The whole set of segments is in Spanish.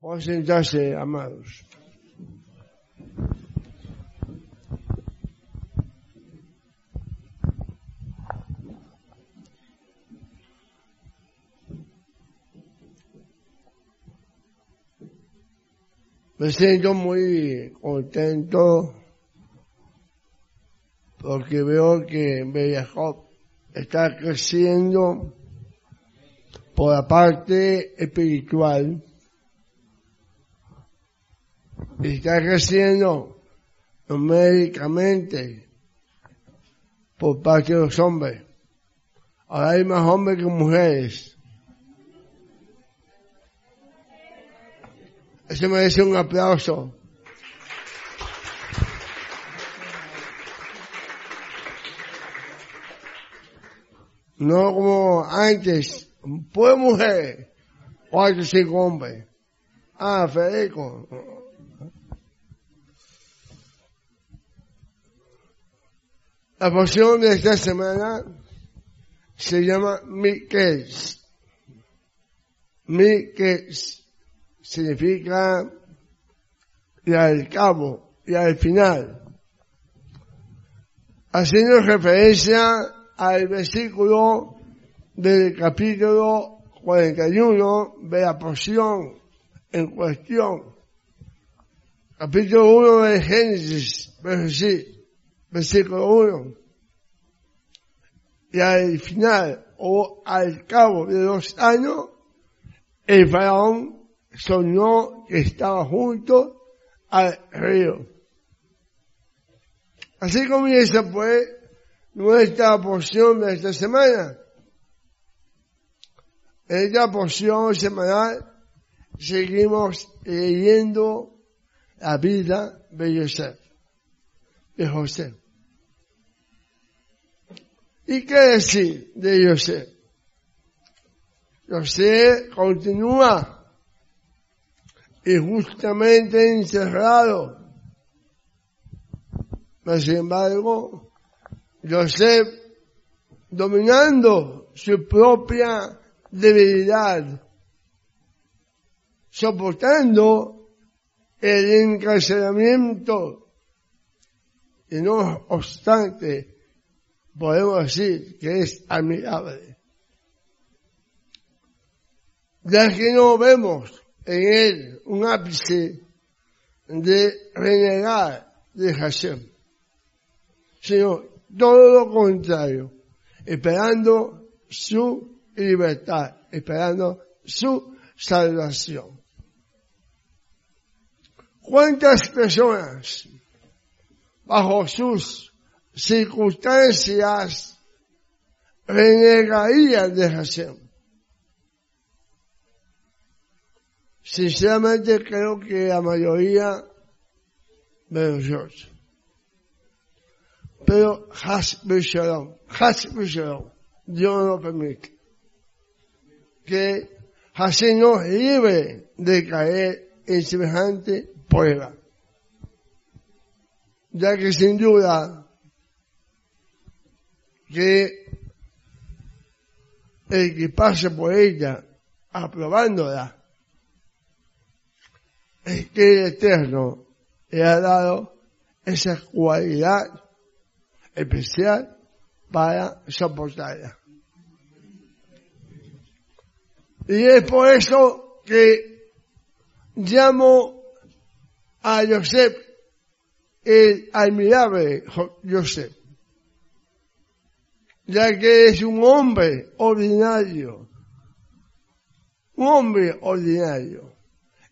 Pueden sentarse, amados. Me siento muy contento porque veo que Bellajop está creciendo por la parte espiritual, está creciendo numéricamente por parte de los hombres. Ahora hay más hombres que mujeres. Eso merece un aplauso. No como antes, pues mujer, cuatro cinco hombres. Ah, Federico. La porción de esta semana se llama Mikes. Mikes significa y al cabo y al final. Haciendo referencia al versículo del capítulo 41 de la porción en cuestión. Capítulo 1 de Génesis, versículo 1. Y al final o al cabo de dos años, el faraón soñó que estaba junto al río. Así comienza pues nuestra porción de esta semana. En esta porción semanal seguimos leyendo la vida de José, de José. ¿Y qué decir de José? José continúa injustamente encerrado. Pero sin embargo, José dominando su propia debilidad, soportando el encarcelamiento y no obstante podemos decir que es admirable. Ya que no vemos en él un ápice de renegar de Hashem, sino todo lo contrario, esperando su libertad, esperando su salvación. ¿Cuántas personas bajo sus circunstancias renegarían de Hashem? Sinceramente creo que la mayoría de nosotros. Pero Hasbe Shalom, Shalom, Dios no lo permite. Que Hashem nos libre de caer en semejante prueba. Ya que sin duda que el que pase por ella aprobándola es que el Eterno le ha dado esa cualidad especial para soportarla. Y es por eso que llamo a Joseph el admirable Joseph, ya que es un hombre ordinario, un hombre ordinario,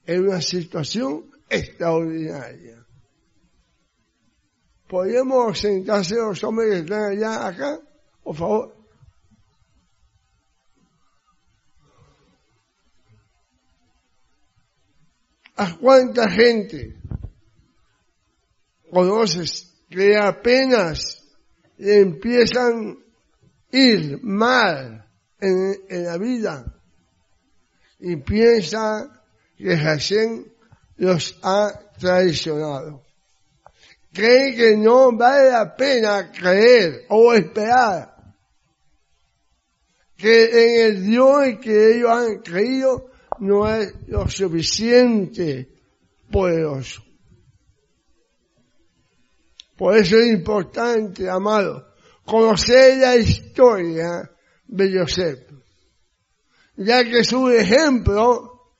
en una situación extraordinaria. ¿Podemos sentarse los hombres que están allá acá? Por favor. ¿A cuánta gente conoces que apenas empiezan a ir mal en, la vida y piensa que Hashem los ha traicionado? creen que no vale la pena creer o esperar que en el Dios que ellos han creído no es lo suficiente poderoso. Por eso es importante, amado, conocer la historia de Joseph, ya que su ejemplo,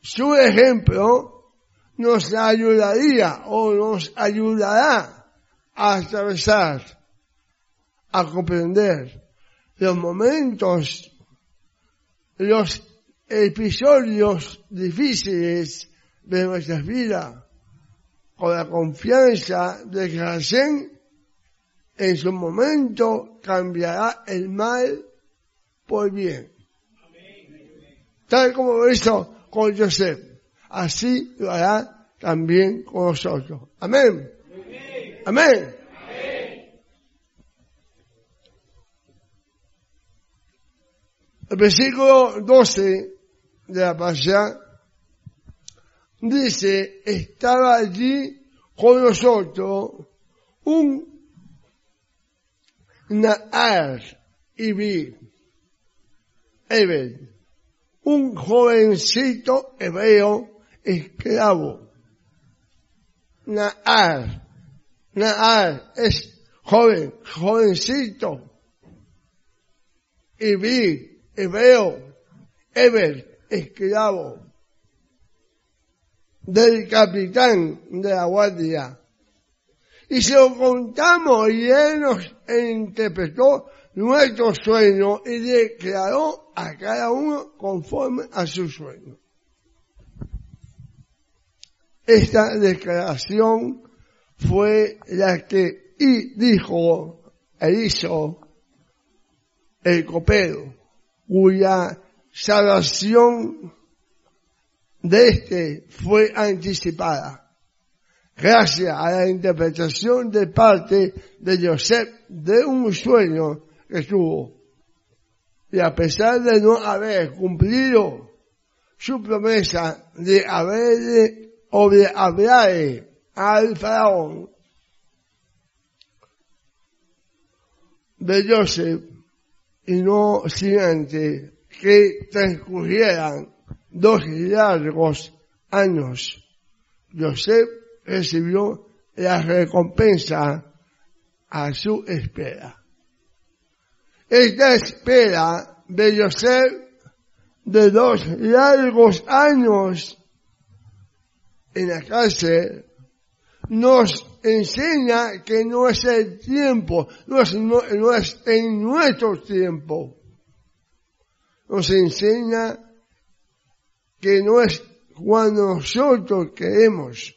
su ejemplo nos ayudaría o nos ayudará a atravesar, a comprender los momentos, los episodios difíciles de nuestras vidas con la confianza de que Hashem en su momento cambiará el mal por bien. Tal como lo hizo con Joseph, así lo hará también con nosotros. Amén. Amén. El versículo 12 de la pasada dice, estaba allí con nosotros un Naar y vi, Ebed, un jovencito hebreo esclavo. Naar, Naar es joven, jovencito. Vi, hebreo, Ebed, esclavo del capitán de la guardia. Y se lo contamos y él nos interpretó nuestro sueño y declaró a cada uno conforme a su sueño. Esta declaración fue la que y dijo e hizo el copero, cuya salvación de este fue anticipada gracias a la interpretación de parte de Joseph de un sueño que tuvo. Y a pesar de no haber cumplido su promesa de haberle o de hablar al faraón de Joseph y no sin antes que transcurrieran dos largos años, Joseph recibió la recompensa a su espera. Esta espera de Joseph de dos largos años en la cárcel nos enseña que no es el tiempo, no es, no es en nuestro tiempo. Nos enseña que no es cuando nosotros queremos,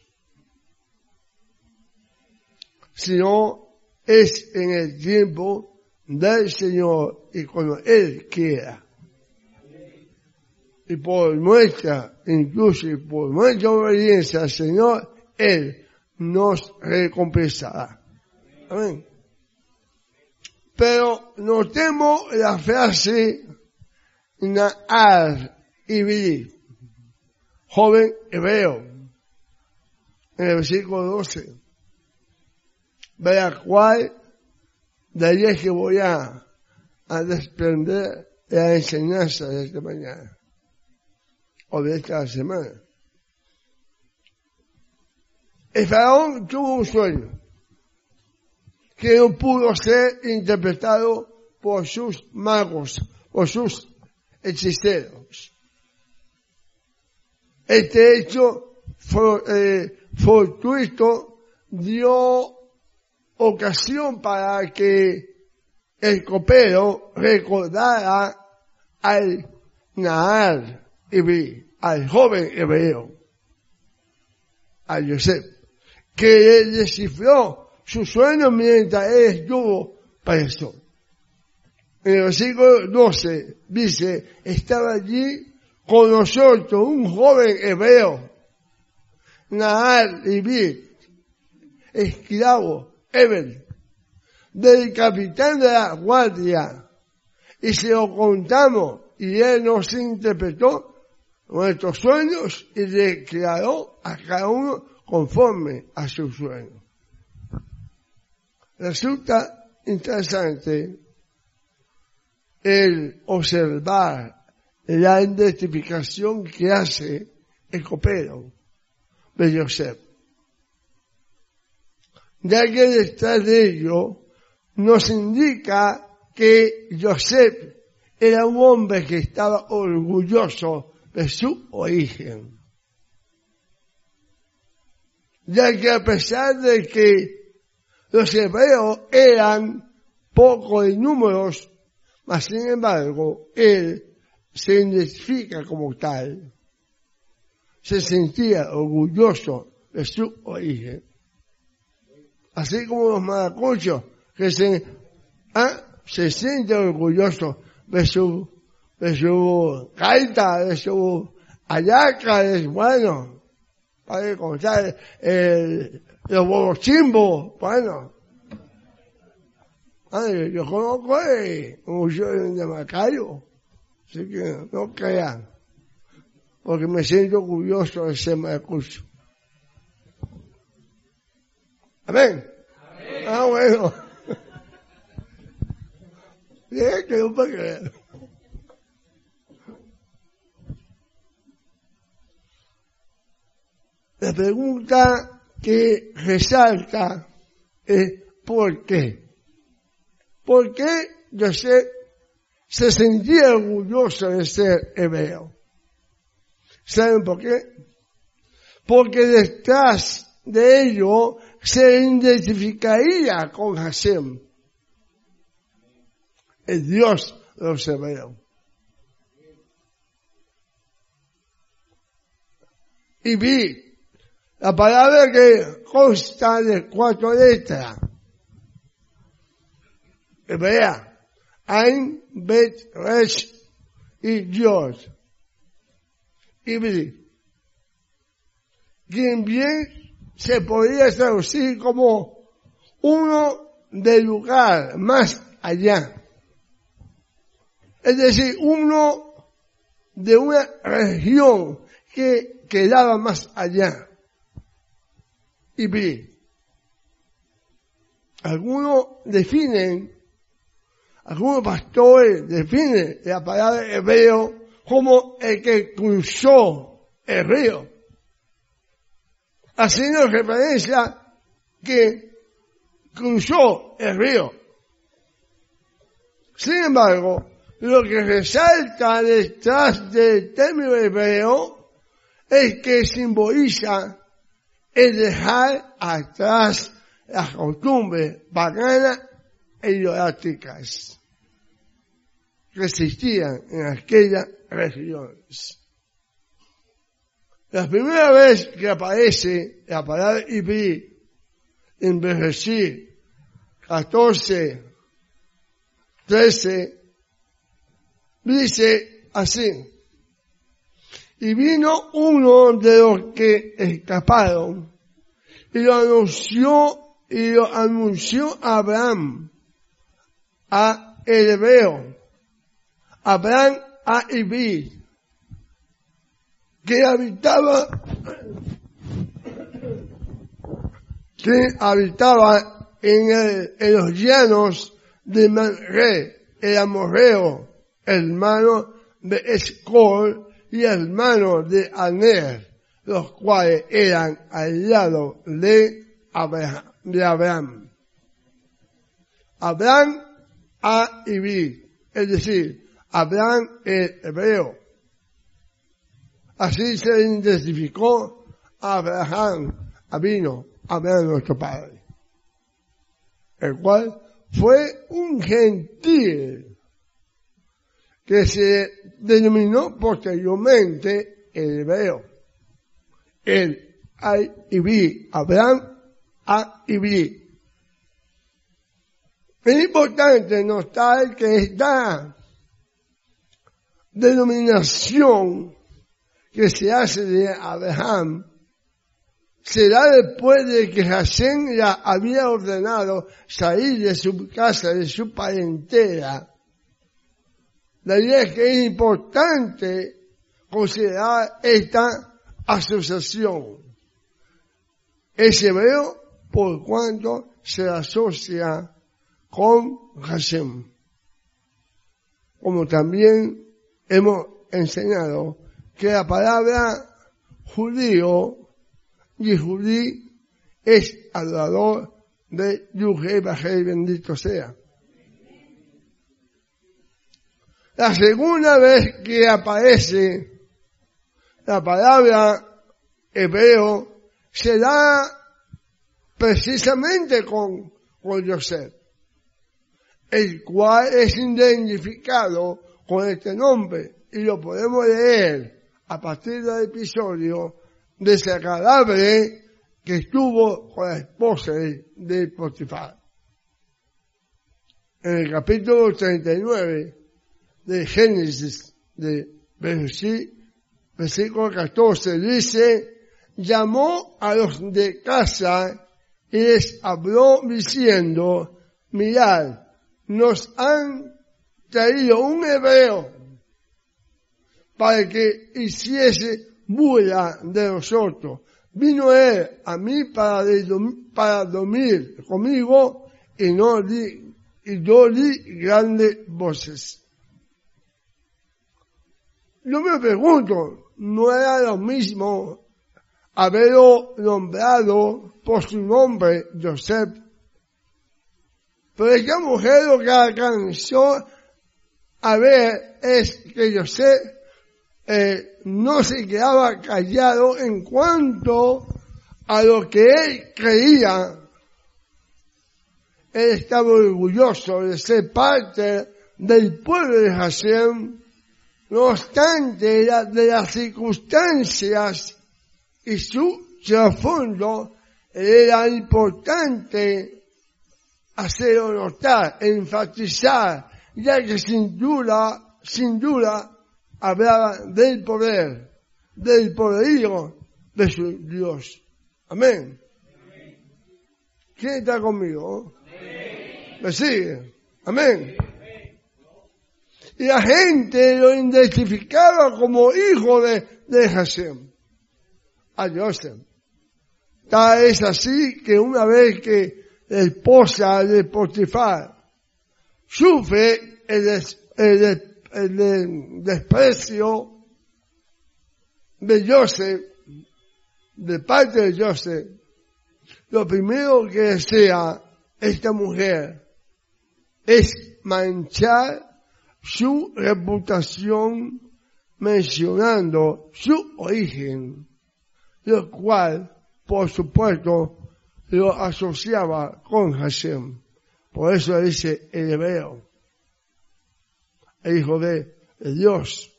sino es en el tiempo del Señor y cuando Él quiera. Y por nuestra, incluso por nuestra obediencia al Señor, Él nos recompensará. Amén. Pero notemos la frase Naar vivir joven hebreo, en el versículo 12. Vea cuál de ahí que voy a, a desprender la enseñanza de esta mañana o de esta semana. El faraón tuvo un sueño que no pudo ser interpretado por sus magos, por sus hechiceros. Este hecho eh, fortuito dio ocasión para que el copero recordara al Nahar al joven hebreo, a Joseph, que descifró su sueño mientras él estuvo preso. En el versículo 12 dice, estaba allí con nosotros un joven hebreo, Nahar Ibit, esclavo, Eber, del capitán de la guardia, y se lo contamos, y él nos interpretó nuestros sueños y declaró a cada uno conforme a su sueño. Resulta interesante el observar la identificación que hace el copero de Joseph. Ya que detrás de ello nos indica que Joseph era un hombre que estaba orgulloso de su origen. Ya que a pesar de que los hebreos eran pocos en números, mas sin embargo, él se identifica como tal. Se sentía orgulloso de su origen. Así como los maracuchos que se, ah, se siente orgulloso de su, de su de su ayaca, de bueno, para contar el, los huevos chimbos, bueno. Ay, yo conozco un show de Macayo, así que no crean, porque me siento orgulloso de ser Maracucho. Amén. Amén. Ah, bueno. Bien, que no puede creer. La pregunta que resalta es ¿por qué? ¿Por qué José se sentía orgulloso de ser hebreo? ¿Saben por qué? Porque detrás de ello se identificaría con Hashem el Dios de los hebreos. Y vi la palabra que consta de cuatro letras. Hebrea, Ein, Bet, Resh y Dios. Vi. Quien bien se podría traducir como uno del lugar más allá. Es decir, uno de una región que quedaba más allá. Y vi, algunos definen, algunos pastores definen la palabra hebreo como el que cruzó el río, haciendo referencia que cruzó el río. Sin embargo, lo que resalta detrás del término hebreo es que simboliza el dejar atrás las costumbres paganas e idolátricas que existían en aquellas regiones. La primera vez que aparece la palabra Ibrí en Bereshit 14, 13, dice así. Y vino uno de los que escaparon y lo anunció y lo anunció a Abraham, a Hebreo, Abraham a Ibí, que habitaba, que habitaba en, los llanos de Manre, el amorreo, hermano de Escol y hermano de Aner, los cuales eran al lado de Abraham. De Abraham. Abraham a Ibí, es decir, Abraham el hebreo. Así se identificó Abraham, Abino, Abraham nuestro padre, el cual fue un gentil que se denominó posteriormente el hebreo. El Ibí, Abraham a Ibí. Es importante notar que esta denominación que se hace de Abraham será después de que Hashem ya había ordenado salir de su casa, de su parentela, la idea es que es importante considerar esta asociación. Es hebreo por cuanto se asocia con Hashem. como también hemos enseñado, que la palabra judío y judí es adorador de Yuhe Bajei, bendito sea. La segunda vez que aparece la palabra hebreo se da precisamente con, con Joseph, el cual es identificado con este nombre y lo podemos leer a partir del episodio desagradable que estuvo con la esposa de Potifar. En el capítulo 39 de Génesis de versículo 14 dice, llamó a los de casa y les habló diciendo, mirad, nos han traído un hebreo para que hiciese burla de nosotros. Vino él a mí para, para dormir conmigo y no di, y yo di grandes voces. Yo me pregunto, ¿no era lo mismo haberlo nombrado por su nombre, Joseph? Pero esta mujer lo que alcanzó a ver es que Joseph eh, no se quedaba callado en cuanto a lo que él creía. Él estaba orgulloso de ser parte del pueblo de Hashem, no obstante de las circunstancias y su trasfondo, era importante hacerlo notar, enfatizar, ya que sin duda, sin duda, hablaba del poder, del poderío de su Dios. Amén. ¿Quién está conmigo? ¿Me sigue? Amén. Y la gente lo identificaba como hijo de, de Hashem, a Joseph. Tal es así que una vez que la esposa de Potifar sufre el, desprecio de Joseph, de parte de Joseph, lo primero que desea esta mujer es manchar su reputación mencionando su origen, lo cual, por supuesto, lo asociaba con Hashem. Por eso dice el hebreo el Hijo de, Dios.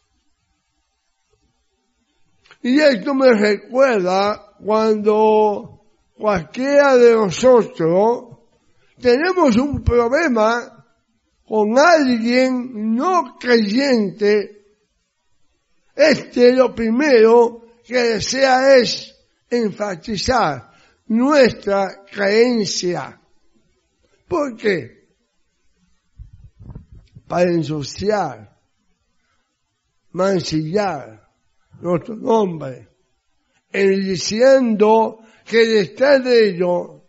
Y esto me recuerda cuando cualquiera de nosotros tenemos un problema con alguien no creyente, este lo primero que desea es enfatizar nuestra creencia. ¿Por qué? para ensuciar, mancillar nuestro nombre, en diciendo que detrás de ello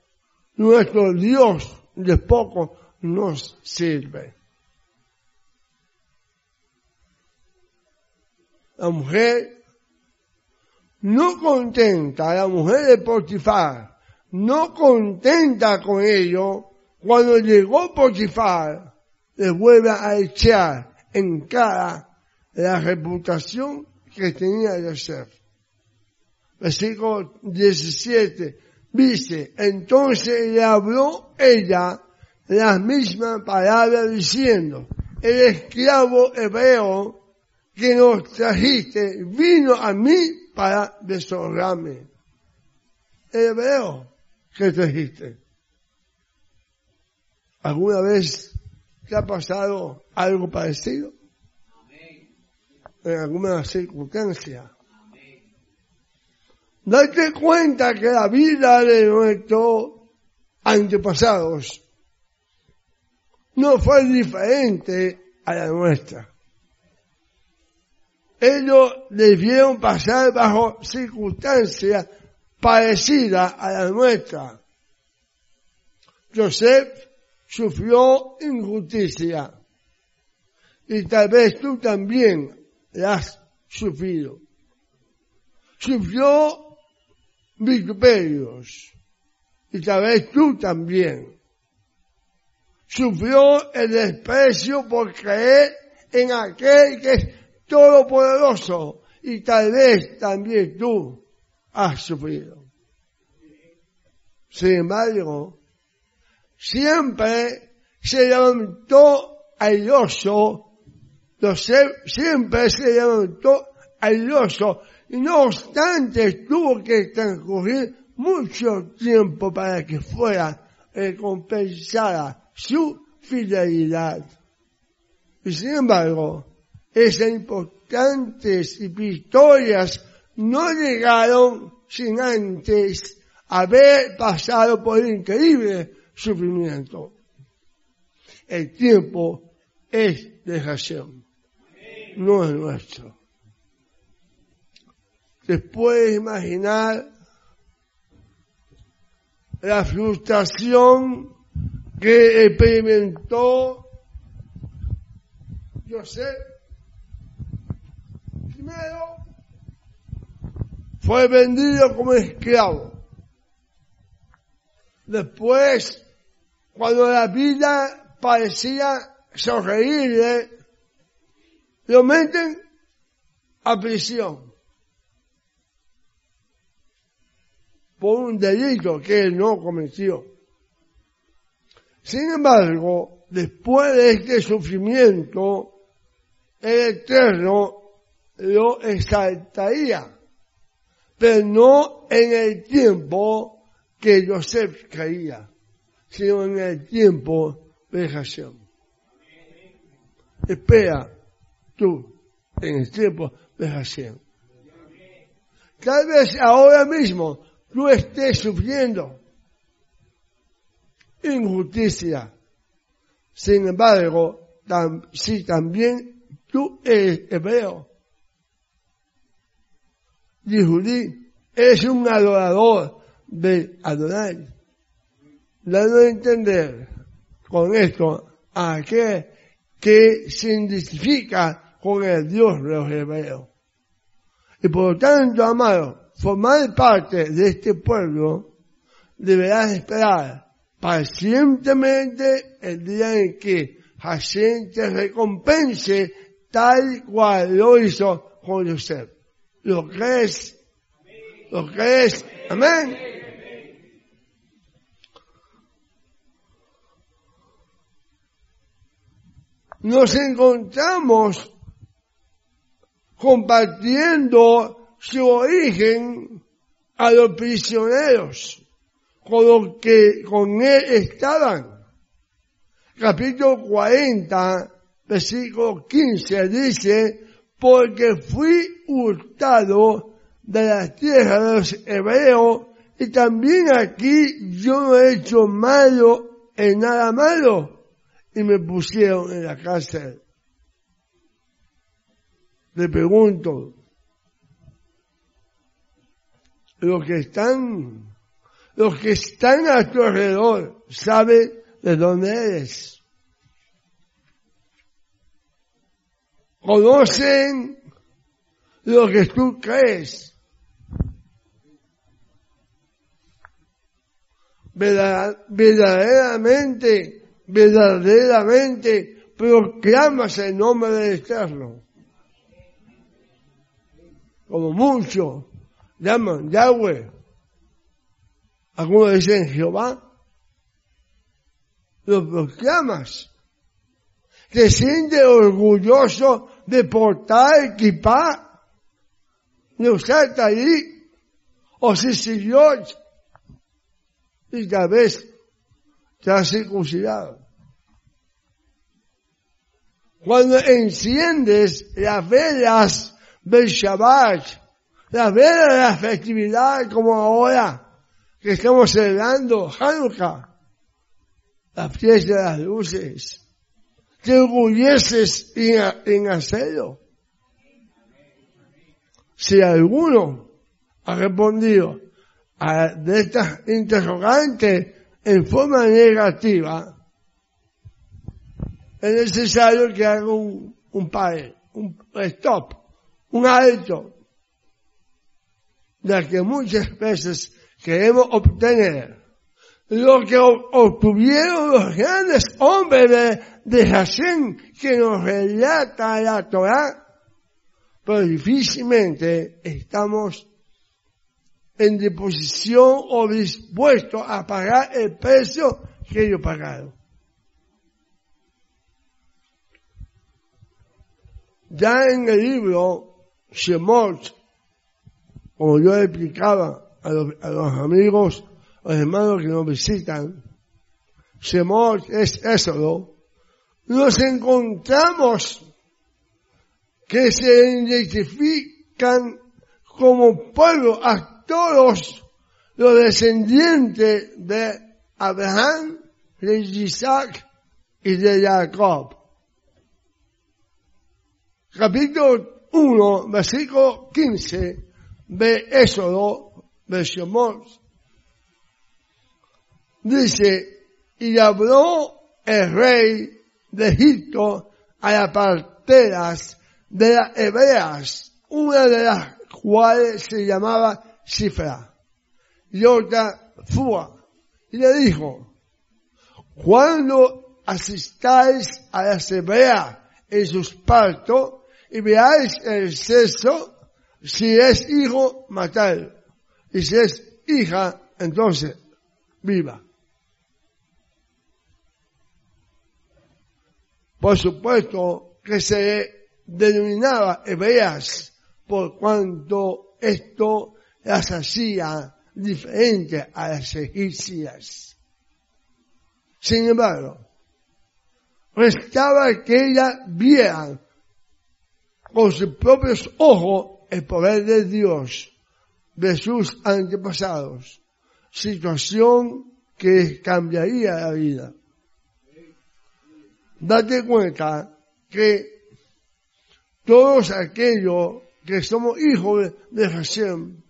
nuestro Dios de poco nos sirve. La mujer no contenta, la mujer de Potifar, no contenta con ello, cuando llegó Potifar, le vuelve a echar en cara la reputación que tenía Joseph. Versículo 17 dice, entonces le habló ella las mismas palabras diciendo, el esclavo hebreo que nos trajiste vino a mí para deshonrarme. El hebreo que trajiste. ¿Alguna vez ¿Te ha pasado algo parecido? En alguna circunstancia. Date cuenta que la vida de nuestros antepasados no fue diferente a la nuestra. Ellos debieron pasar bajo circunstancias parecidas a la nuestra. Joseph sufrió injusticia. y tal vez tú también la has sufrido. Sufrió vituperios y tal vez tú también. Sufrió el desprecio por creer en aquel que es todopoderoso y tal vez también tú has sufrido. Sin embargo, siempre se levantó airoso, siempre se levantó airoso, y no obstante tuvo que transcurrir mucho tiempo para que fuera recompensada su fidelidad. Y sin embargo, esas importantes victorias no llegaron sin antes haber pasado por increíble sufrimiento. El tiempo es de Hashem, no es nuestro. Se puede imaginar la frustración que experimentó José. Primero, fue vendido como esclavo. Después, cuando la vida parecía sonreírle, lo meten a prisión por un delito que él no cometió. Sin embargo, después de este sufrimiento, el Eterno lo exaltaría, pero no en el tiempo que Joseph caía, sino en el tiempo de Hashem. Espera tú en el tiempo de Hashem. Tal vez ahora mismo tú estés sufriendo injusticia. Sin embargo, si también tú eres hebreo, Yehudí, es un adorador de Adonai. Dando a entender con esto a qué que se identifica con el Dios de los hebreos. Y por lo tanto, amado, formar parte de este pueblo deberás esperar pacientemente el día en que Hashem te recompense tal cual lo hizo con José. ¿Lo crees? ¿Lo crees? Amén. Nos encontramos compartiendo su origen a los prisioneros con los que con él estaban. Capítulo 40, versículo 15 dice, porque fui hurtado de la tierra de los hebreos y también aquí yo no he hecho malo en nada malo y me pusieron en la cárcel. Le pregunto, los que están, los que están a tu alrededor, ¿sabe de dónde eres? Conocen lo que tú crees. Verdaderamente, verdaderamente proclamas el nombre del Eterno. Como muchos llaman Yahweh. Algunos dicen Jehová. Lo proclamas. Te sientes orgulloso de portar equipar de usted allí, o si siguió y tal vez te ha circuncidado. Cuando enciendes las velas del Shabbat, las velas de la festividad como ahora que estamos celebrando Hanukkah, la fiesta de las luces, te orgulleces en, en hacerlo. Si alguno ha respondido a de estas interrogantes en forma negativa, es necesario que haga un un un stop, un alto, de que muchas veces queremos obtener lo que obtuvieron los grandes hombres de, de Hashem que nos relata la Torah, pero difícilmente estamos en disposición o dispuestos a pagar el precio que ellos pagaron. Ya en el libro Shemot, como yo explicaba a los, amigos, a los hermanos que nos visitan, Shemot es eso, nos encontramos que se identifican como pueblo a todos los descendientes de Abraham, de Isaac y de Jacob capítulo 1, versículo 15 de Éxodo, de Shemot, dice, y habló el rey de Egipto a las parteras de las hebreas, una de las cuales se llamaba Cifra, y otra Fua, y le dijo, cuando asistáis a las hebreas en sus partos, y veáis el sexo, si es hijo, matar. Y si es hija, entonces, viva. Por supuesto que se denominaba hebreas por cuanto esto las hacía diferentes a las egipcias. Sin embargo, restaba que ellas vieran con sus propios ojos el poder de Dios de sus antepasados, situación que cambiaría la vida. Date cuenta que todos aquellos que somos hijos de Hashem,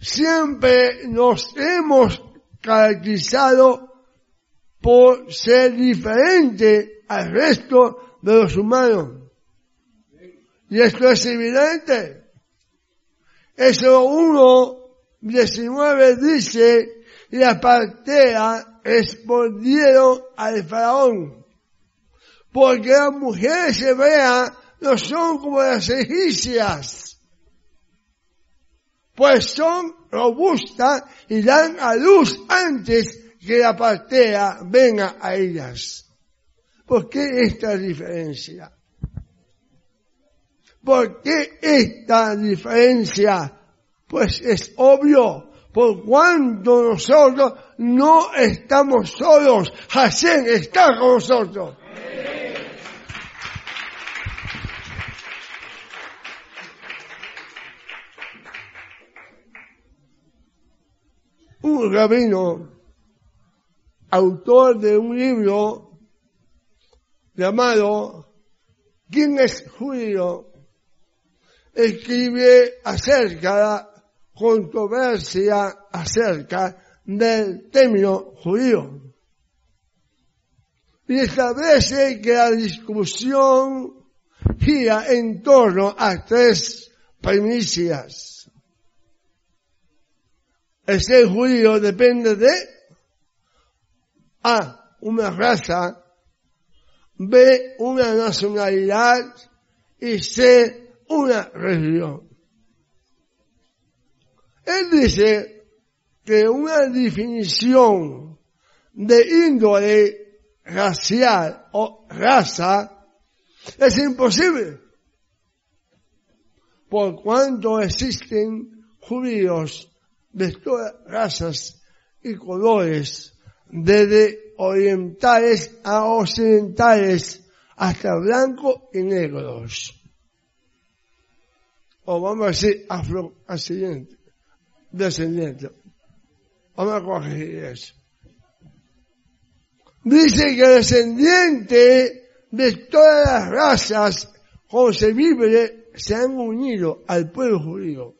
siempre nos hemos caracterizado por ser diferente al resto de los humanos. Y esto es evidente. Eso 1, 19 dice, y la partera respondieron al faraón. Porque las mujeres hebreas no son como las egipcias. Pues son robustas y dan a luz antes que la partera venga a ellas. ¿Por qué esta diferencia? ¿Por qué esta diferencia? Pues es obvio, por cuanto nosotros no estamos solos, Hashem está con nosotros. Un rabino, autor de un libro llamado ¿Quién es judío? Escribe acerca de controversia acerca del término judío. Y establece que la discusión gira en torno a tres primicias. El ser judío depende de A. Una raza, B. Una nacionalidad y C una religión. Él dice que una definición de índole racial o raza es imposible, por cuanto existen judíos de todas razas y colores, desde orientales a occidentales hasta blancos y negros o vamos a decir afro ascendiente, descendiente. Vamos a corregir eso. Dice que descendiente de todas las razas concebibles se han unido al pueblo judío.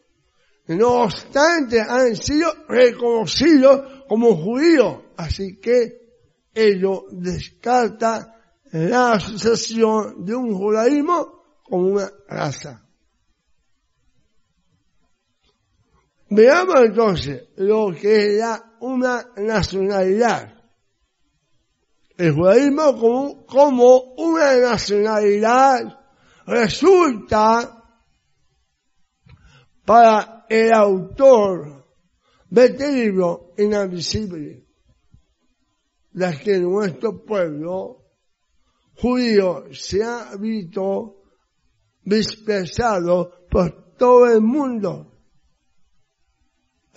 No obstante, han sido reconocidos como judíos. Así que ello descarta la asociación de un judaísmo con una raza. Veamos entonces lo que es una nacionalidad. El judaísmo como, como una nacionalidad resulta para el autor de este libro invisible, de que nuestro pueblo judío se ha visto dispersado por todo el mundo.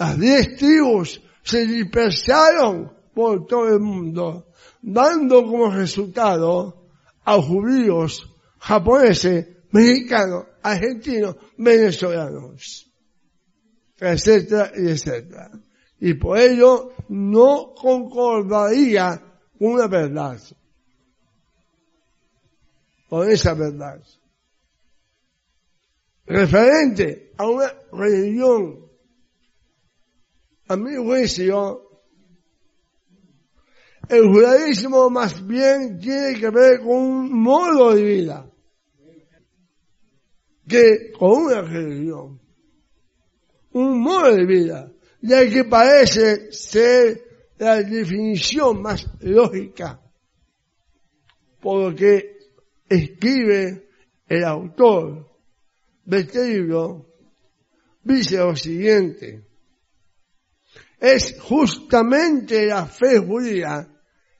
Las diez tribus se dispersaron por todo el mundo, dando como resultado a judíos, japoneses, mexicanos, argentinos, venezolanos, etcétera y etcétera. Y por ello no concordaría una verdad, con esa verdad, referente a una religión. A mi juicio, el judaísmo más bien tiene que ver con un modo de vida que con una religión. Un modo de vida, ya que parece ser la definición más lógica por lo que escribe el autor de este libro, dice lo siguiente, es justamente la fe judía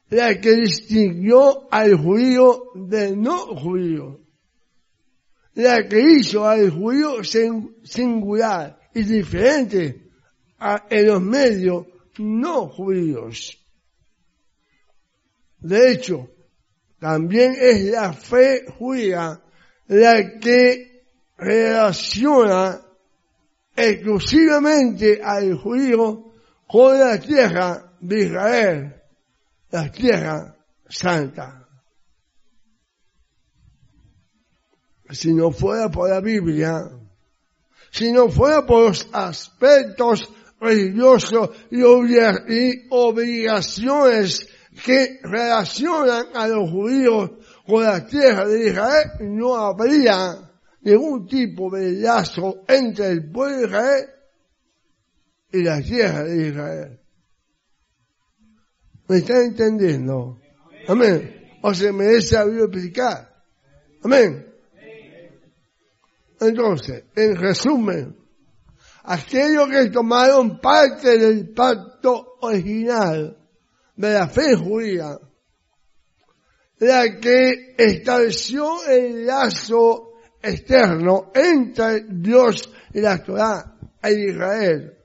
la que distinguió al judío del no judío la que hizo al judío singular y diferente a, en los medios no judíos. De hecho, también es la fe judía la que relaciona exclusivamente al judío con la tierra de Israel, la tierra santa. si no fuera por la Biblia, si no fuera por los aspectos religiosos y, obligaciones que relacionan a los judíos con la tierra de Israel, no habría ningún tipo de lazo entre el pueblo de Israel y la tierra de Israel. ¿Me están entendiendo? Amén. O se merece sabido explicar. Amén. Entonces, en resumen, aquellos que tomaron parte del pacto original de la fe judía, la que estableció el lazo externo entre Dios y la Torah e Israel,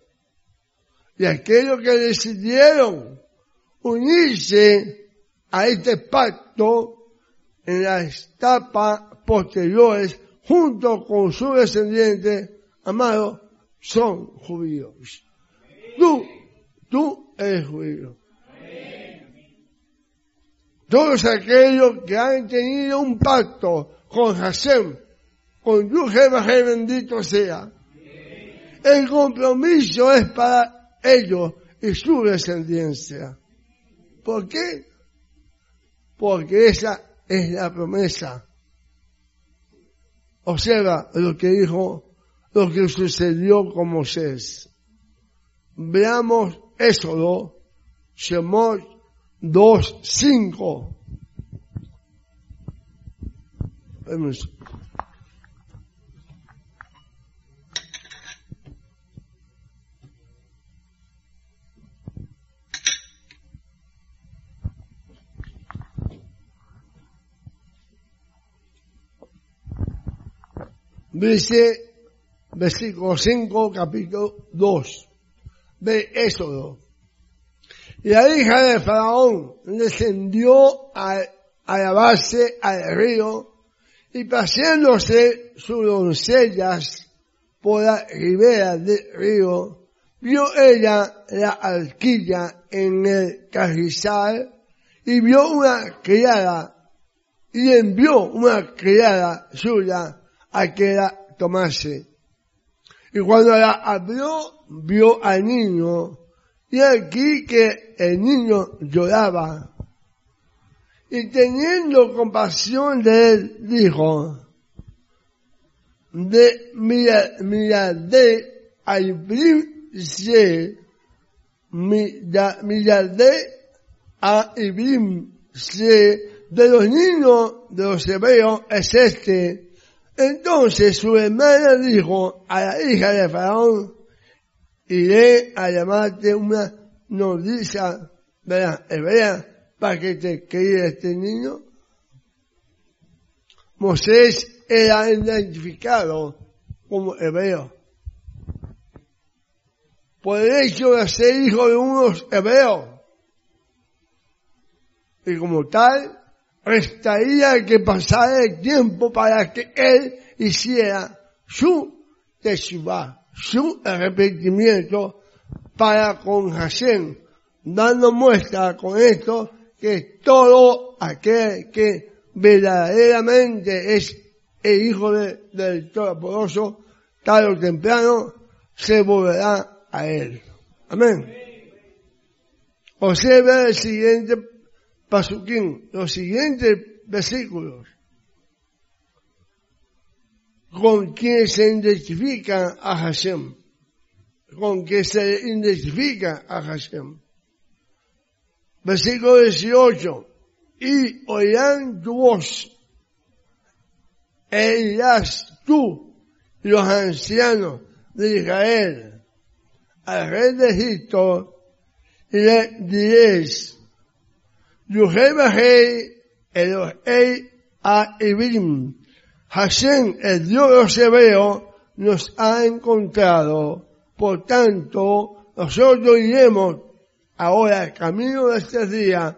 y aquellos que decidieron unirse a este pacto en las etapas posteriores junto con su descendiente amado, son judíos. Tú, tú eres judío. Todos aquellos que han tenido un pacto con Hashem, con Yuhebahé bendito sea, el compromiso es para ellos y su descendencia. ¿Por qué? Porque esa es la promesa Observa lo que dijo, lo que sucedió con Moisés. Veamos Éxodo, Shemot 2.5. Vemos. Dice versículo 5, capítulo 2 de Éxodo. Y la hija de Faraón descendió a, a la base al río y paseándose sus doncellas por la ribera del río, vio ella la alquilla en el carrizal y vio una criada y envió una criada suya a que la tomase. Y cuando la abrió, vio al niño, y aquí que el niño lloraba. y teniendo compasión de él, dijo, de de a Ibrim se, de a Ibrim de los niños de los hebreos es este. Entonces su hermana dijo a la hija de Faraón, iré a llamarte una nodriza de la hebrea para que te críe este niño. Moisés era identificado como hebreo. Por el hecho de ser hijo de unos hebreos. Y como tal, restaría que pasara el tiempo para que él hiciera su teshuva, su arrepentimiento para con Hashem, dando muestra con esto que todo aquel que verdaderamente es el hijo del Todopoderoso, tarde o temprano, se volverá a él. Amén. El siguiente pasuquín, los siguientes versículos, con quien se identifica a Hashem, con quien se identifica a Hashem. Versículo 18, y oirán tu voz, e irás tú los ancianos de Israel al rey de Egipto le diréis, Yuhebahei Elohei a Ibrim. Hashem, el Dios hebreos, nos ha encontrado. Por tanto, nosotros iremos ahora camino de este día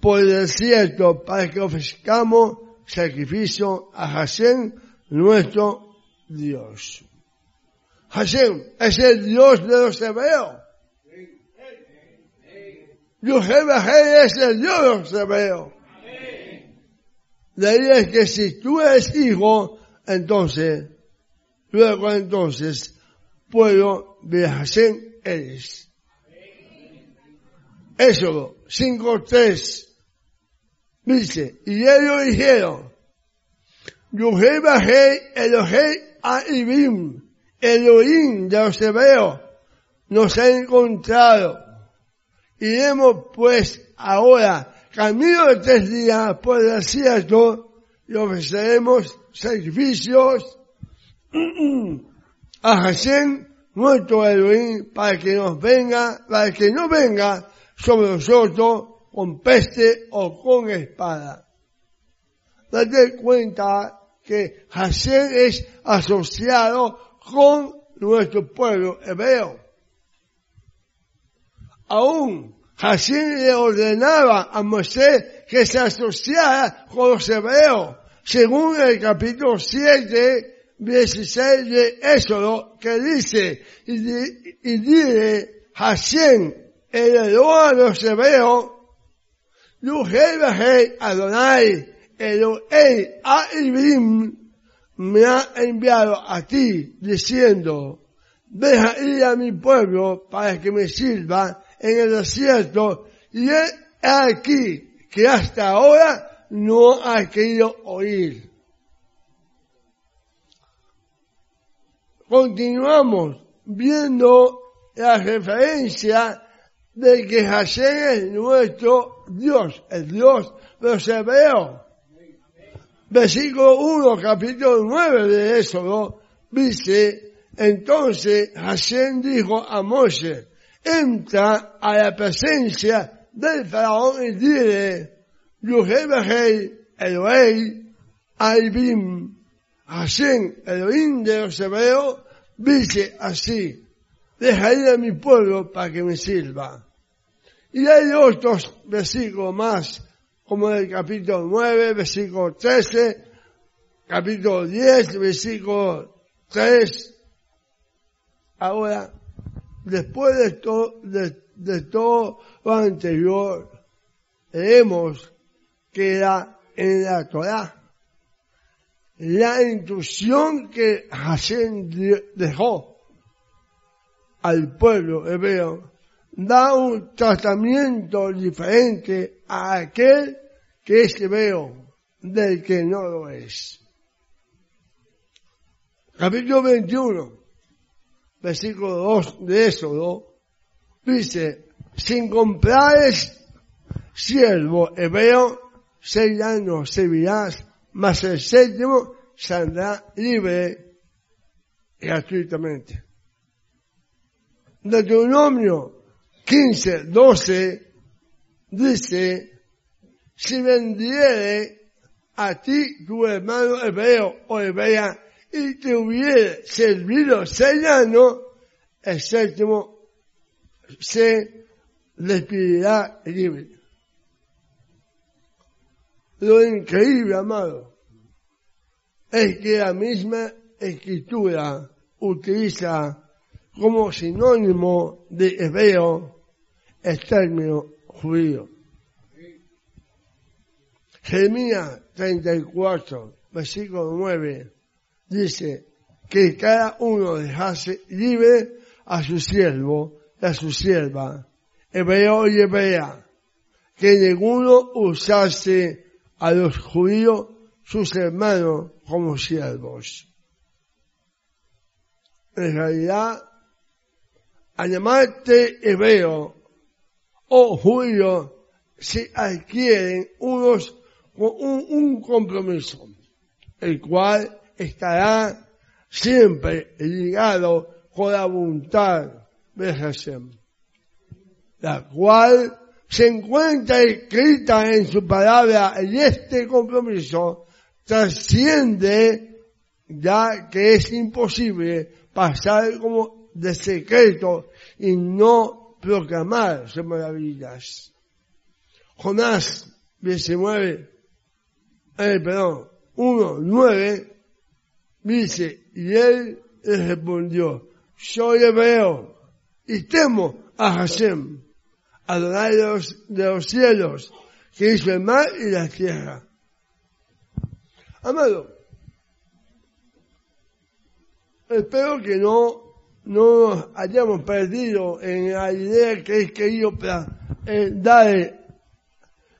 por el desierto para que ofrezcamos sacrificio a Hashem, nuestro Dios. Hashem es el Dios de los hebreos. Yuhebahei es el Dios hebreos. La idea es que si tú eres hijo, entonces, luego entonces, pueblo de Hashem eres. Éxodo 5.3 dice, y ellos dijeron, Yuhebahei Elohei a Ibim, Elohim de los hebreos, nos ha encontrado Iremos pues ahora, camino de tres días por el desierto, y ofreceremos sacrificios a Hashem, nuestro Elohim, para que nos venga, para que no venga sobre nosotros con peste o con espada. Date cuenta que Hashem es asociado con nuestro pueblo hebreo aún Hashem le ordenaba a Moisés que se asociara con los hebreos, según el capítulo 7, 16 de Éxodo, que dice, y, dile Hashem, heredó a los hebreos, Yuhei Adonai, Elohei Ibrim, me ha enviado a ti, diciendo, deja ir a mi pueblo para que me sirva en el desierto y es aquí que hasta ahora no ha querido oír. Continuamos viendo la referencia de que Hashem es nuestro Dios, el Dios de los hebreos. Versículo 1, capítulo 9 de eso, dice, entonces Hashem dijo a Moshe, entra a la presencia del faraón y dice, Yuhebahei Elohei Aibim, Hashem Elohim de los hebreos, dice así, deja ir a mi pueblo para que me sirva. Y hay otros versículos más, como el capítulo 9, versículo 13, capítulo 10, versículo 3. Ahora, después de, todo de, todo lo anterior, vemos que la, en la Torah, la instrucción que Hashem dejó al pueblo hebreo da un tratamiento diferente a aquel que es hebreo del que no lo es. Capítulo 21, versículo 2 de Éxodo, dice, sin comprar siervo hebreo, seis años servirás, mas el séptimo saldrá libre gratuitamente. Deuteronomio 15, 12 dice, si vendiere a ti tu hermano hebreo o hebrea y te hubiere servido seis años, el séptimo se despidirá libre. Lo increíble, amado, es que la misma escritura utiliza como sinónimo de hebreo el término judío. Jeremías 34, versículo 9, dice que cada uno dejase libre a su siervo y a su sierva, hebreo y hebrea, que ninguno usase a los judíos sus hermanos como siervos. En realidad, al llamarte hebreo o judío, se adquieren unos con un, compromiso, el cual estará siempre ligado con la voluntad de Hashem, la cual se encuentra escrita en su palabra y este compromiso trasciende ya que es imposible pasar como de secreto y no proclamar sus maravillas. Jonás 19, eh, perdón, 1, 9, dice, y él le respondió, soy hebreo y temo a Hashem, Adonai de los, de los cielos, que hizo el mar y la tierra. Amado, espero que no, no hayamos perdido en la idea que es querido eh, dar,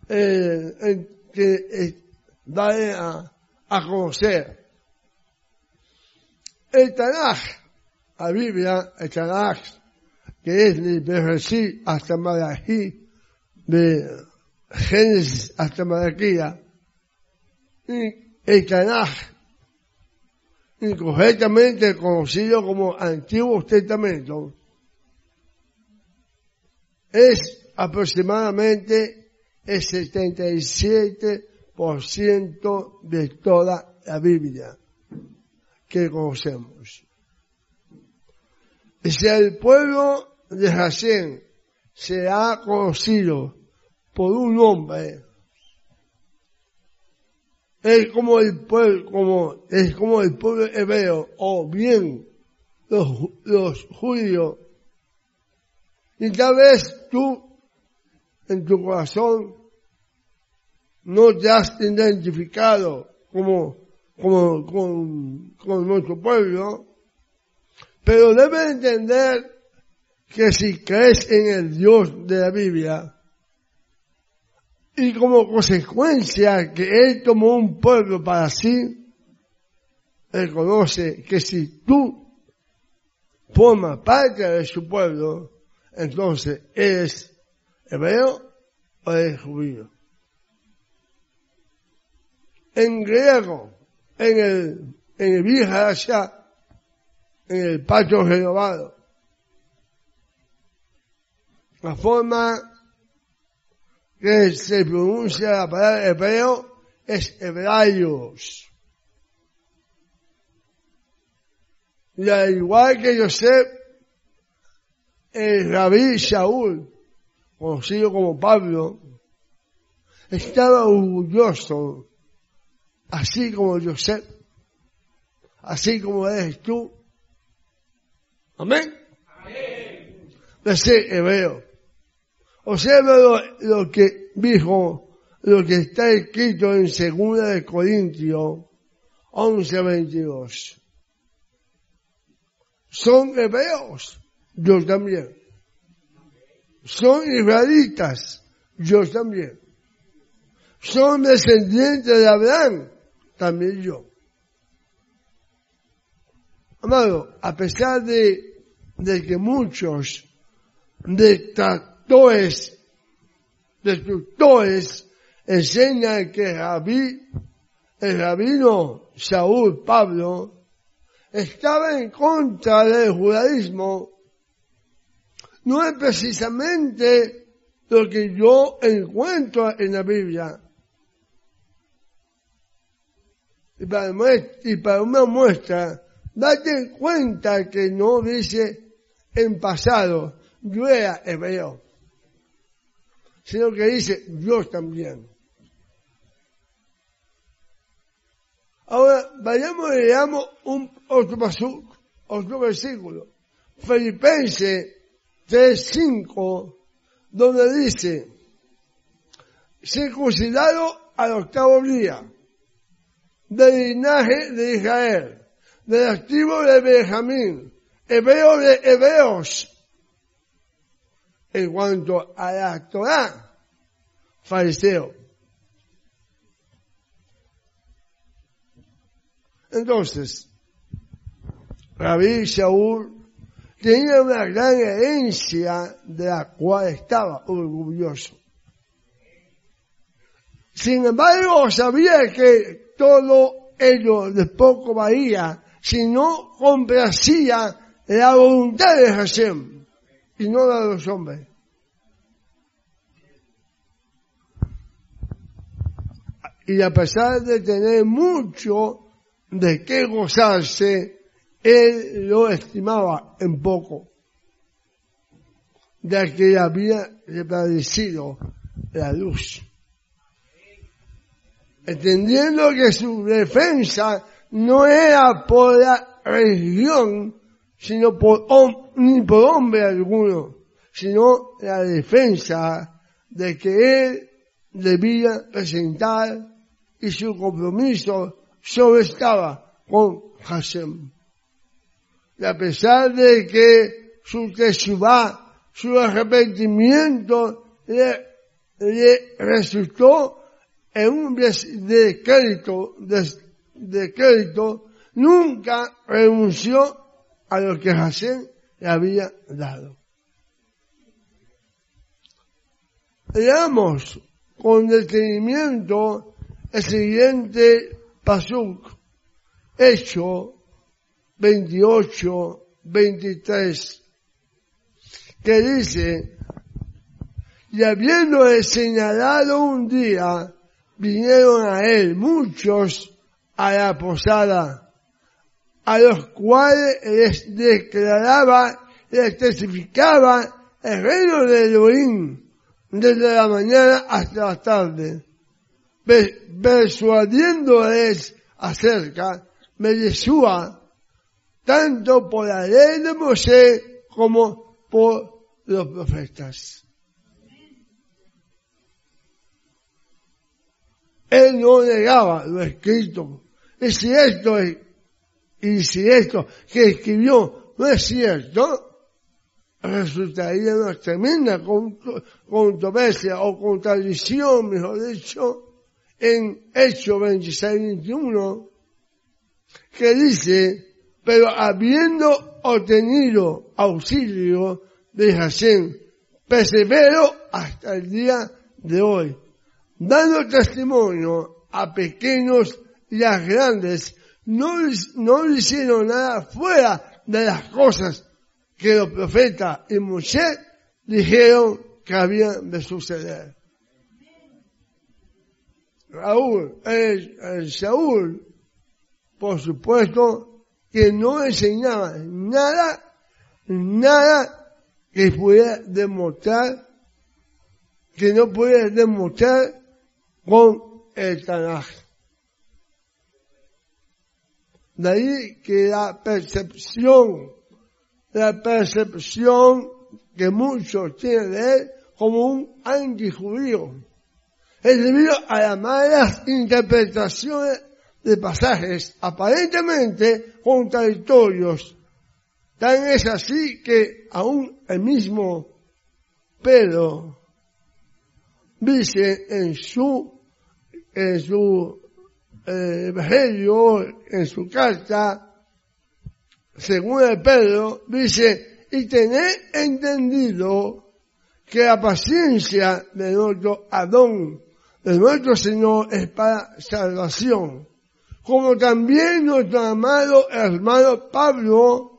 eh, que, eh, dar a, a, conocer. El Tanaj, la Biblia, el Tanaj, que es de Bereshit hasta Malachi, de Génesis hasta Malaquía, el Tanaj, incorrectamente conocido como Antiguo Testamento, es aproximadamente el 77% de toda la Biblia que conocemos. Y si el pueblo de se ha conocido por un hombre es como el pueblo, como, es como el pueblo hebreo, o bien los, los judíos. Y tal vez tú, en tu corazón, no te has identificado como, con, con nuestro pueblo, pero debes entender que si crees en el Dios de la Biblia, y como consecuencia que Él tomó un pueblo para sí, Él conoce que si tú formas parte de su pueblo, entonces eres hebreo o eres judío. En griego, en el, en el viejo allá, en el patio renovado, la forma que se pronuncia la palabra hebreo es hebraios. Y al igual que Joseph, el rabí Shaul, conocido como Pablo, estaba orgulloso, así como Joseph, así como eres tú. Amén. Amén. De ser hebreo. Observa lo, lo, que dijo, lo que está escrito en segunda de Corintios 11, 22. Son hebreos, yo también. Son israelitas, yo también. son descendientes de Abraham, también yo. Amado, a pesar de, de que muchos detractores, destructores, enseñan que Rabí, el rabino Saúl Pablo, estaba en contra del judaísmo, no es precisamente lo que yo encuentro en la Biblia. Y para, una muestra, date cuenta que no dice en pasado, yo era hebreo, sino que dice yo también. Ahora, vayamos y leamos un, otro, otro versículo. Filipenses 3.5, donde dice, circuncidado al octavo día, del linaje de Israel, del activo de Benjamín, hebreo de hebreos, en cuanto a la Torah, fariseo. Entonces, Rabí Shaul tenía una gran herencia de la cual estaba orgulloso. Sin embargo, sabía que todo ello de poco valía si no complacía la voluntad de Hashem y no la de los hombres. Y a pesar de tener mucho de qué gozarse, él lo estimaba en poco, de que había reparecido la luz. Entendiendo que su defensa no era por la religión, sino por, ni por hombre alguno, sino la defensa de que él debía presentar y su compromiso solo estaba con Hashem. Y a pesar de que su teshuva, su arrepentimiento le, resultó en un de crédito, de, crédito, nunca renunció a lo que Hashem le había dado. Leamos con detenimiento el siguiente pasuk, hecho 28, 23, que dice, y habiendo señalado un día, vinieron a él muchos a la posada, a los cuales les declaraba, les testificaba el reino de Elohim, desde la mañana hasta la tarde, persuadiéndoles acerca de Yeshua, tanto por la ley de Moisés como por los profetas. Él no negaba lo escrito. Y si esto es, y si esto que escribió no es cierto, resultaría una tremenda controversia o contradicción, mejor dicho, en Hechos 26-21, que dice, pero habiendo obtenido auxilio de Hashem, persevero hasta el día de hoy, dando testimonio a pequeños y a grandes, no, no hicieron nada fuera de las cosas que los profetas y Moisés dijeron que habían de suceder. Raúl, el, el Saúl, por supuesto, que no enseñaba nada, nada que pudiera demostrar, que no pudiera demostrar con el Tanaj. De ahí que la percepción, la percepción que muchos tienen de él como un antijudío, es debido a las malas interpretaciones de pasajes aparentemente contradictorios. Tan es así que aún el mismo Pedro dice en su en su eh, evangelio, en su carta, según Pedro, dice, y tener entendido que la paciencia de nuestro Adón, de nuestro Señor, es para salvación. Como también nuestro amado hermano Pablo,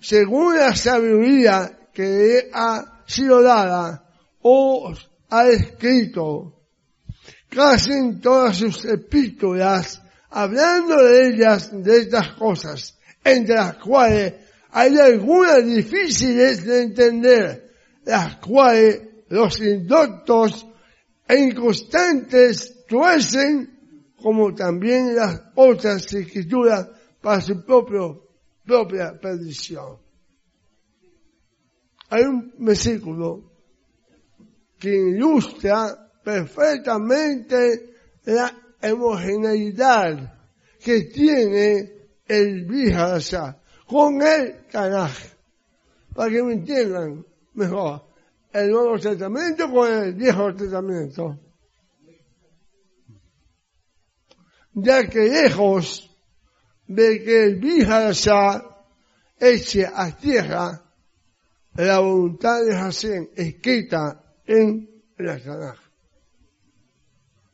según la sabiduría que ha sido dada, os ha escrito, casi todas sus epístolas, hablando de ellas, de estas cosas, entre las cuales hay algunas difíciles de entender, las cuales los indoctos e inconstantes tuercen, como también las otras escrituras para su propio, propia perdición. Hay un versículo que ilustra perfectamente la homogeneidad que tiene el Vihasa con el Tanaj. Para que me entiendan mejor. El Nuevo Testamento con el Viejo Testamento. Ya que lejos de que el Vihasa eche a tierra la voluntad de Hashem escrita en la Tanaj.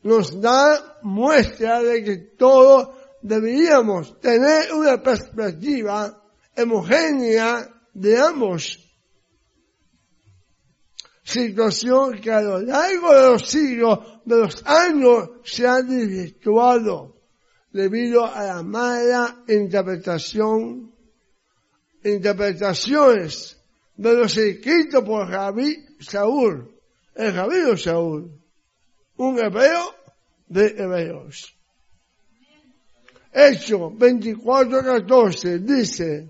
Nos da muestra de que todos deberíamos tener una perspectiva homogénea de ambos. Situación que a lo largo de los siglos, de los años, se ha desvirtuado debido a la mala interpretación, interpretaciones de los escritos por Javi Saúl, el Javier Saúl, un hebreo de hebreos. Hecho 24:14 dice,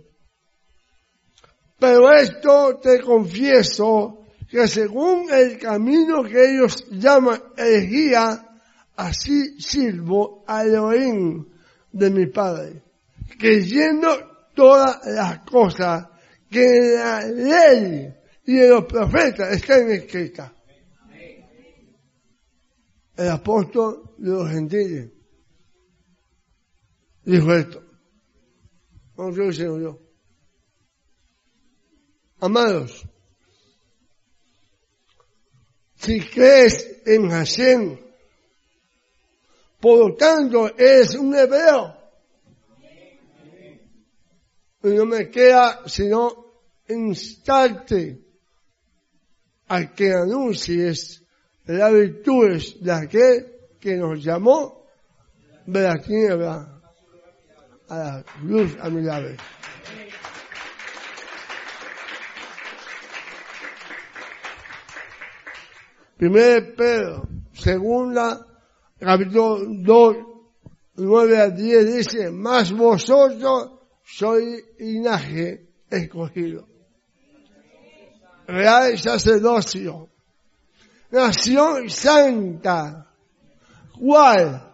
pero esto te confieso que según el camino que ellos llaman elegía, así sirvo a Elohim de mi Padre, creyendo todas las cosas que en la ley y en los profetas están escritas. El apóstol de los gentiles dijo esto. Vamos a decirlo yo. Amados, si crees en Hashem, por lo tanto eres un hebreo. Y no me queda sino instante a que anuncies las virtudes de aquel que nos llamó de la tiniebla a la luz admirable. Primer Pedro, segunda, capítulo 2, 9 a 10 dice, más vosotros sois linaje escogido. Real sacerdocio. Nación santa. ¿Cuál?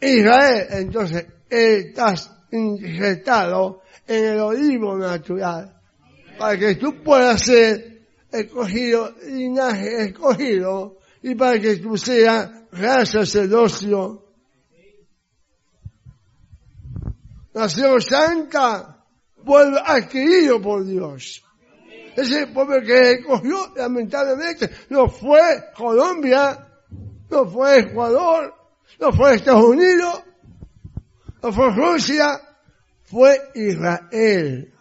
Israel, entonces, estás injertado en el olivo natural. Para que tú puedas ser escogido, linaje escogido, y para que tú seas real sacerdocio. Nación santa, pueblo adquirido por Dios. Ese pueblo que escogió, lamentablemente, no fue Colombia, no fue Ecuador, no fue Estados Unidos, no fue Rusia, fue Israel.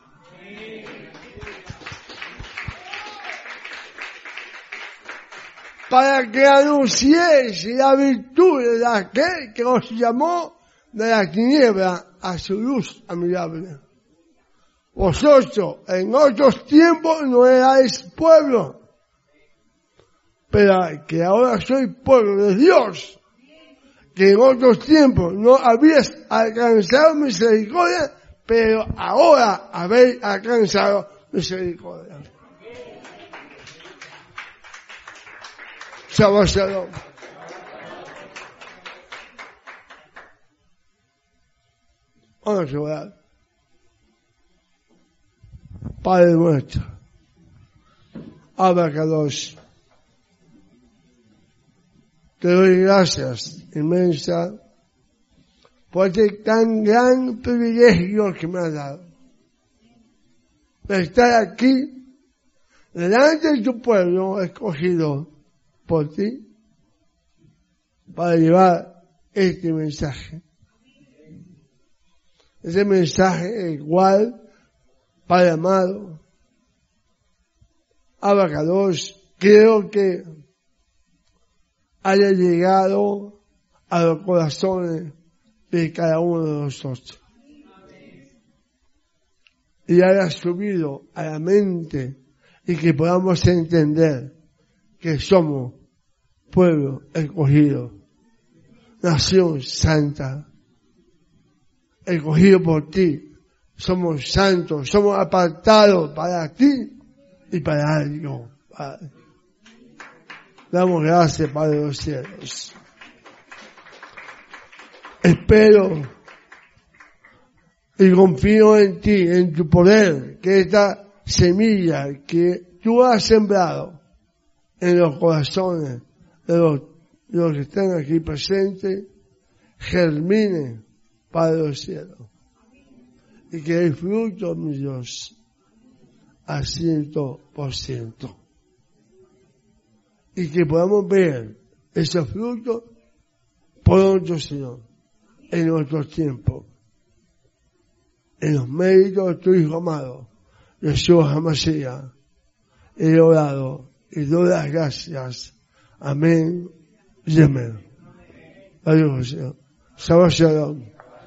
Para que anunciéis la virtud de aquel que os llamó de la tiniebla a su luz admirable. Vosotros en otros tiempos no erais pueblo, pero que ahora soy pueblo de Dios que en otros tiempos no habías alcanzado misericordia, pero ahora habéis alcanzado misericordia. Padre nuestro, Abacados te doy gracias inmensa por este tan gran privilegio que me has dado. De estar aquí, delante de tu pueblo escogido por ti, para llevar este mensaje. Ese mensaje igual, Padre amado, Abacados, creo que haya llegado a los corazones de cada uno de nosotros. Y haya subido a la mente y que podamos entender que somos pueblo escogido, nación santa, escogido por ti, somos santos, somos apartados para ti y para algo. Damos gracias, Padre de los cielos. Espero y confío en ti, en tu poder, que esta semilla que tú has sembrado en los corazones de los, que están aquí presentes, germine, Padre de los cielos. Y que el fruto, mi Dios, a ciento por ciento. Y que podamos ver esos frutos pronto, Señor, en nuestro tiempo. En los méritos de tu Hijo amado, Jesús Hamasía, he orado y doy las gracias. Amén y amén. Adiós, Señor. Shabbat Shalom.